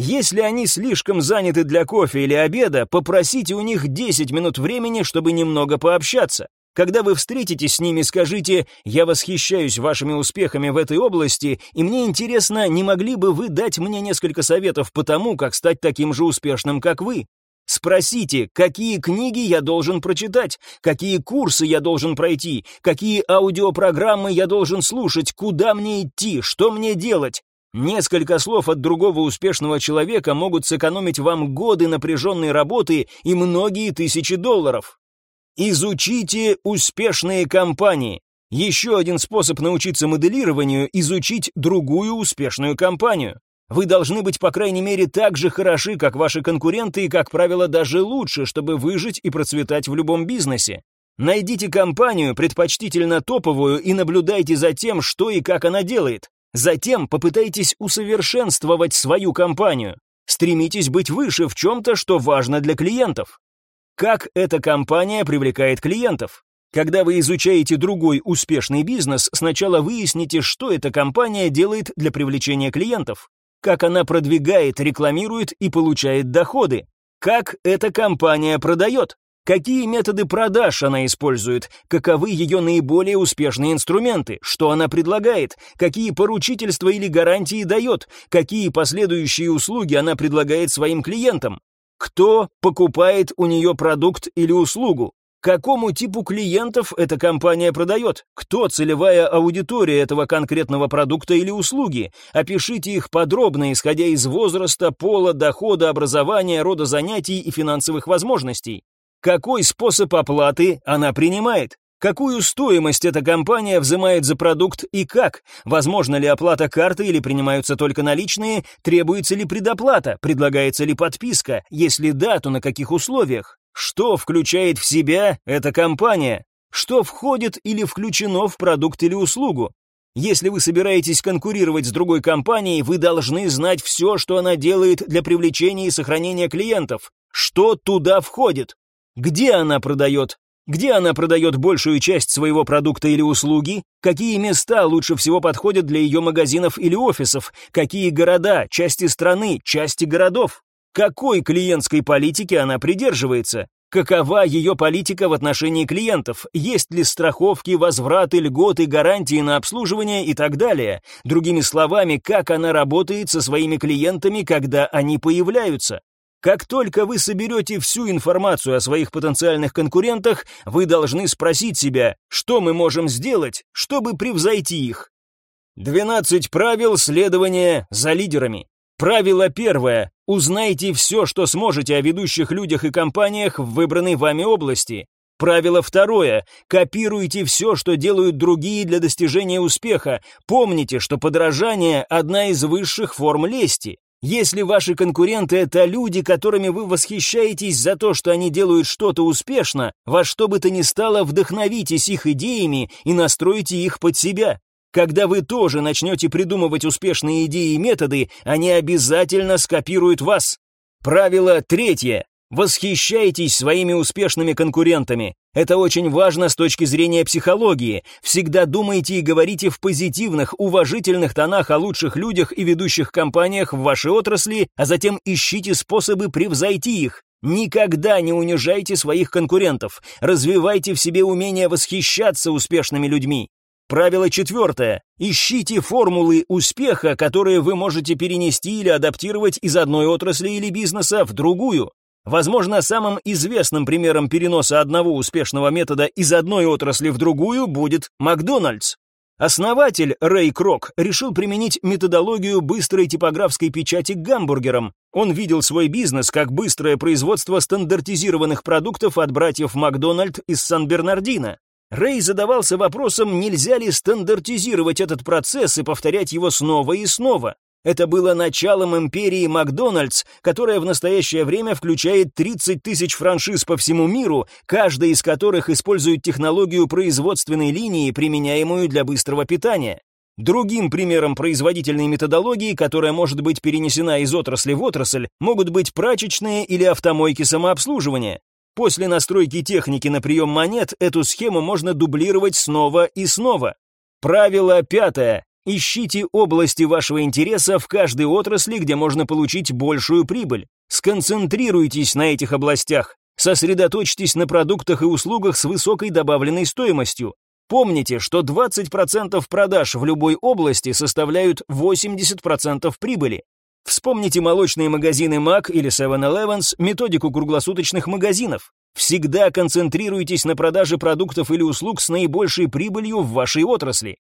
Если они слишком заняты для кофе или обеда, попросите у них 10 минут времени, чтобы немного пообщаться. Когда вы встретитесь с ними, скажите «Я восхищаюсь вашими успехами в этой области, и мне интересно, не могли бы вы дать мне несколько советов по тому, как стать таким же успешным, как вы?» Спросите, какие книги я должен прочитать, какие курсы я должен пройти, какие аудиопрограммы я должен слушать, куда мне идти, что мне делать. Несколько слов от другого успешного человека могут сэкономить вам годы напряженной работы и многие тысячи долларов. Изучите успешные компании. Еще один способ научиться моделированию – изучить другую успешную компанию. Вы должны быть, по крайней мере, так же хороши, как ваши конкуренты, и, как правило, даже лучше, чтобы выжить и процветать в любом бизнесе. Найдите компанию, предпочтительно топовую, и наблюдайте за тем, что и как она делает. Затем попытайтесь усовершенствовать свою компанию. Стремитесь быть выше в чем-то, что важно для клиентов. Как эта компания привлекает клиентов? Когда вы изучаете другой успешный бизнес, сначала выясните, что эта компания делает для привлечения клиентов, как она продвигает, рекламирует и получает доходы, как эта компания продает, Какие методы продаж она использует? Каковы ее наиболее успешные инструменты? Что она предлагает? Какие поручительства или гарантии дает? Какие последующие услуги она предлагает своим клиентам? Кто покупает у нее продукт или услугу? Какому типу клиентов эта компания продает? Кто целевая аудитория этого конкретного продукта или услуги? Опишите их подробно, исходя из возраста, пола, дохода, образования, рода занятий и финансовых возможностей. Какой способ оплаты она принимает? Какую стоимость эта компания взимает за продукт и как? Возможно ли оплата карты или принимаются только наличные? Требуется ли предоплата? Предлагается ли подписка? Если да, то на каких условиях? Что включает в себя эта компания? Что входит или включено в продукт или услугу? Если вы собираетесь конкурировать с другой компанией, вы должны знать все, что она делает для привлечения и сохранения клиентов. Что туда входит? Где она продает? Где она продает большую часть своего продукта или услуги? Какие места лучше всего подходят для ее магазинов или офисов? Какие города, части страны, части городов? Какой клиентской политики она придерживается? Какова ее политика в отношении клиентов? Есть ли страховки, возвраты, льготы, гарантии на обслуживание и так далее? Другими словами, как она работает со своими клиентами, когда они появляются? Как только вы соберете всю информацию о своих потенциальных конкурентах, вы должны спросить себя, что мы можем сделать, чтобы превзойти их. 12 правил следования за лидерами. Правило первое. Узнайте все, что сможете о ведущих людях и компаниях в выбранной вами области. Правило второе. Копируйте все, что делают другие для достижения успеха. Помните, что подражание – одна из высших форм лести. Если ваши конкуренты – это люди, которыми вы восхищаетесь за то, что они делают что-то успешно, во что бы то ни стало вдохновитесь их идеями и настройте их под себя. Когда вы тоже начнете придумывать успешные идеи и методы, они обязательно скопируют вас. Правило третье. Восхищайтесь своими успешными конкурентами. Это очень важно с точки зрения психологии. Всегда думайте и говорите в позитивных, уважительных тонах о лучших людях и ведущих компаниях в вашей отрасли, а затем ищите способы превзойти их. Никогда не унижайте своих конкурентов. Развивайте в себе умение восхищаться успешными людьми. Правило четвертое. Ищите формулы успеха, которые вы можете перенести или адаптировать из одной отрасли или бизнеса в другую. Возможно, самым известным примером переноса одного успешного метода из одной отрасли в другую будет Макдональдс. Основатель Рэй Крок решил применить методологию быстрой типографской печати к гамбургерам. Он видел свой бизнес как быстрое производство стандартизированных продуктов от братьев Макдональд из Сан-Бернардино. Рэй задавался вопросом, нельзя ли стандартизировать этот процесс и повторять его снова и снова. Это было началом империи Макдональдс, которая в настоящее время включает 30 тысяч франшиз по всему миру, каждая из которых использует технологию производственной линии, применяемую для быстрого питания. Другим примером производительной методологии, которая может быть перенесена из отрасли в отрасль, могут быть прачечные или автомойки самообслуживания. После настройки техники на прием монет эту схему можно дублировать снова и снова. Правило пятое. Ищите области вашего интереса в каждой отрасли, где можно получить большую прибыль. Сконцентрируйтесь на этих областях. Сосредоточьтесь на продуктах и услугах с высокой добавленной стоимостью. Помните, что 20% продаж в любой области составляют 80% прибыли. Вспомните молочные магазины Mac или 7-Elevens, методику круглосуточных магазинов. Всегда концентрируйтесь на продаже продуктов или услуг с наибольшей прибылью в вашей отрасли.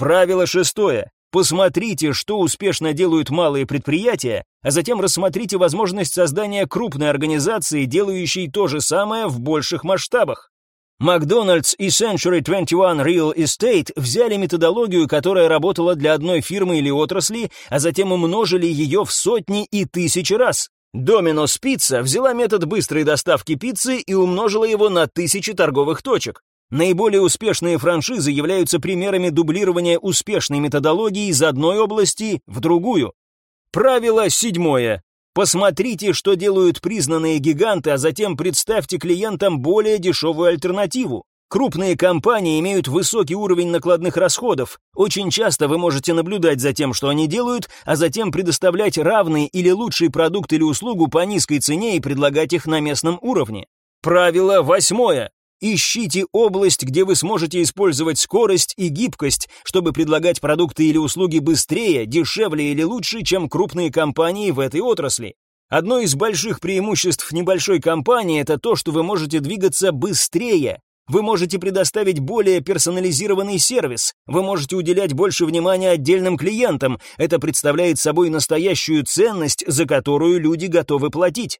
Правило шестое. Посмотрите, что успешно делают малые предприятия, а затем рассмотрите возможность создания крупной организации, делающей то же самое в больших масштабах. Макдональдс и Century 21 Real Estate взяли методологию, которая работала для одной фирмы или отрасли, а затем умножили ее в сотни и тысячи раз. Domino's Pizza взяла метод быстрой доставки пиццы и умножила его на тысячи торговых точек. Наиболее успешные франшизы являются примерами дублирования успешной методологии из одной области в другую. Правило седьмое. Посмотрите, что делают признанные гиганты, а затем представьте клиентам более дешевую альтернативу. Крупные компании имеют высокий уровень накладных расходов. Очень часто вы можете наблюдать за тем, что они делают, а затем предоставлять равный или лучший продукт или услугу по низкой цене и предлагать их на местном уровне. Правило восьмое. Ищите область, где вы сможете использовать скорость и гибкость, чтобы предлагать продукты или услуги быстрее, дешевле или лучше, чем крупные компании в этой отрасли. Одно из больших преимуществ небольшой компании – это то, что вы можете двигаться быстрее. Вы можете предоставить более персонализированный сервис, вы можете уделять больше внимания отдельным клиентам. Это представляет собой настоящую ценность, за которую люди готовы платить.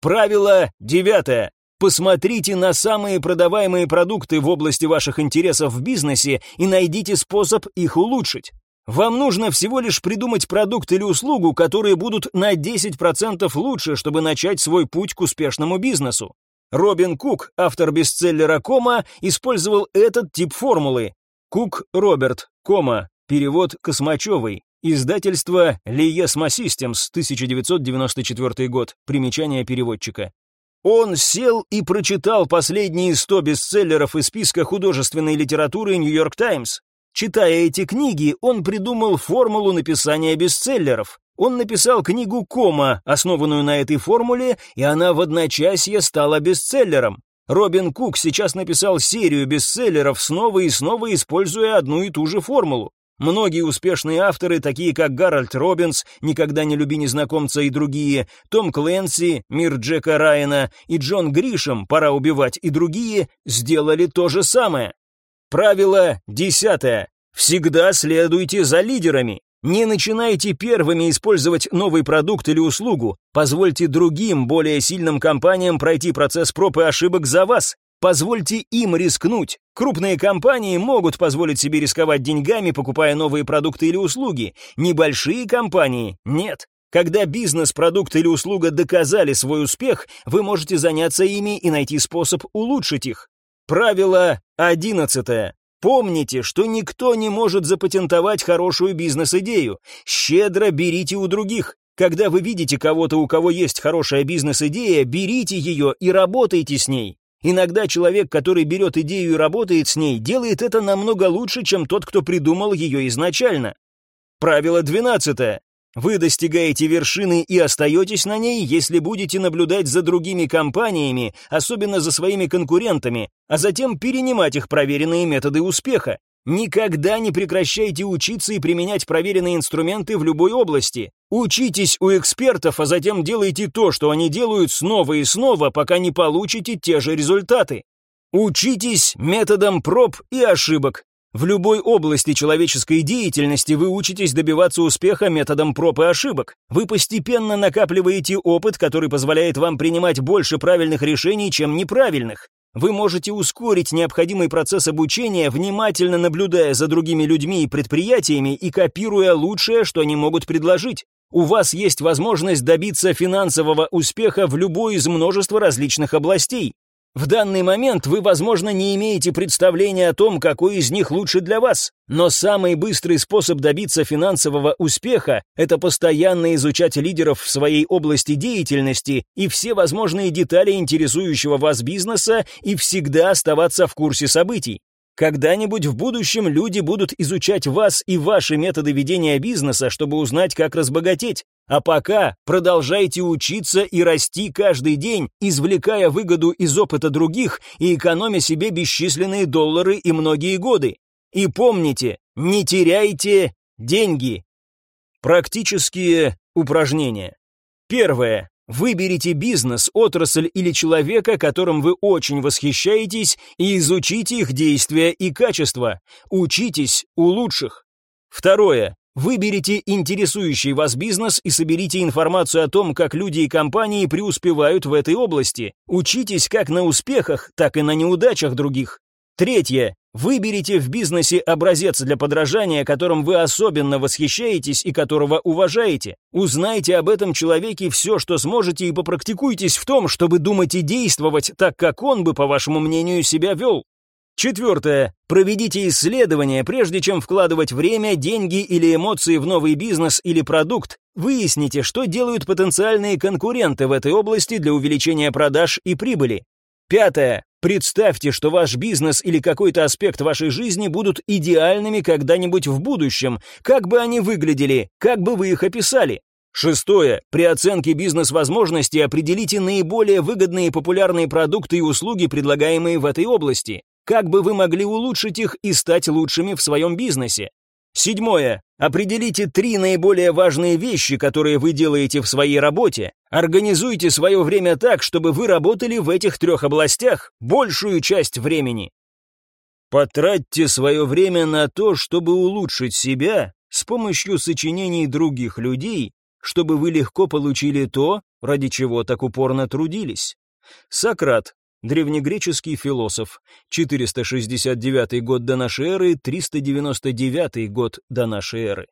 Правило девятое. Посмотрите на самые продаваемые продукты в области ваших интересов в бизнесе и найдите способ их улучшить. Вам нужно всего лишь придумать продукт или услугу, которые будут на 10% лучше, чтобы начать свой путь к успешному бизнесу. Робин Кук, автор бестселлера «Кома», использовал этот тип формулы. Кук Роберт, кома, перевод Космачевой, издательство Liesma Systems, 1994 год, примечание переводчика. Он сел и прочитал последние 100 бестселлеров из списка художественной литературы Нью-Йорк Таймс. Читая эти книги, он придумал формулу написания бестселлеров. Он написал книгу «Кома», основанную на этой формуле, и она в одночасье стала бестселлером. Робин Кук сейчас написал серию бестселлеров, снова и снова используя одну и ту же формулу. Многие успешные авторы, такие как Гарольд Робинс, «Никогда не люби незнакомца» и другие, Том Клэнси, «Мир Джека Райана» и Джон Гришем, «Пора убивать» и другие, сделали то же самое. Правило десятое. Всегда следуйте за лидерами. Не начинайте первыми использовать новый продукт или услугу. Позвольте другим, более сильным компаниям пройти процесс проб и ошибок за вас. Позвольте им рискнуть. Крупные компании могут позволить себе рисковать деньгами, покупая новые продукты или услуги. Небольшие компании – нет. Когда бизнес, продукт или услуга доказали свой успех, вы можете заняться ими и найти способ улучшить их. Правило одиннадцатое. Помните, что никто не может запатентовать хорошую бизнес-идею. Щедро берите у других. Когда вы видите кого-то, у кого есть хорошая бизнес-идея, берите ее и работайте с ней. Иногда человек, который берет идею и работает с ней, делает это намного лучше, чем тот, кто придумал ее изначально. Правило 12. Вы достигаете вершины и остаетесь на ней, если будете наблюдать за другими компаниями, особенно за своими конкурентами, а затем перенимать их проверенные методы успеха. Никогда не прекращайте учиться и применять проверенные инструменты в любой области. Учитесь у экспертов, а затем делайте то, что они делают снова и снова, пока не получите те же результаты. Учитесь методом проб и ошибок. В любой области человеческой деятельности вы учитесь добиваться успеха методом проб и ошибок. Вы постепенно накапливаете опыт, который позволяет вам принимать больше правильных решений, чем неправильных. Вы можете ускорить необходимый процесс обучения, внимательно наблюдая за другими людьми и предприятиями и копируя лучшее, что они могут предложить. У вас есть возможность добиться финансового успеха в любой из множества различных областей. В данный момент вы, возможно, не имеете представления о том, какой из них лучше для вас, но самый быстрый способ добиться финансового успеха – это постоянно изучать лидеров в своей области деятельности и все возможные детали интересующего вас бизнеса и всегда оставаться в курсе событий. Когда-нибудь в будущем люди будут изучать вас и ваши методы ведения бизнеса, чтобы узнать, как разбогатеть. А пока продолжайте учиться и расти каждый день, извлекая выгоду из опыта других и экономя себе бесчисленные доллары и многие годы. И помните, не теряйте деньги. Практические упражнения. Первое. Выберите бизнес, отрасль или человека, которым вы очень восхищаетесь, и изучите их действия и качества. Учитесь у лучших. Второе. Выберите интересующий вас бизнес и соберите информацию о том, как люди и компании преуспевают в этой области. Учитесь как на успехах, так и на неудачах других. Третье. Выберите в бизнесе образец для подражания, которым вы особенно восхищаетесь и которого уважаете. Узнайте об этом человеке все, что сможете, и попрактикуйтесь в том, чтобы думать и действовать так, как он бы, по вашему мнению, себя вел. Четвертое. Проведите исследование, прежде чем вкладывать время, деньги или эмоции в новый бизнес или продукт. Выясните, что делают потенциальные конкуренты в этой области для увеличения продаж и прибыли. Пятое. Представьте, что ваш бизнес или какой-то аспект вашей жизни будут идеальными когда-нибудь в будущем. Как бы они выглядели? Как бы вы их описали? Шестое. При оценке бизнес-возможностей определите наиболее выгодные и популярные продукты и услуги, предлагаемые в этой области. Как бы вы могли улучшить их и стать лучшими в своем бизнесе? Седьмое. Определите три наиболее важные вещи, которые вы делаете в своей работе. Организуйте свое время так, чтобы вы работали в этих трех областях большую часть времени. Потратьте свое время на то, чтобы улучшить себя с помощью сочинений других людей, чтобы вы легко получили то, ради чего так упорно трудились. Сократ, древнегреческий философ, 469 год до нашей эры, 399 год до нашей эры.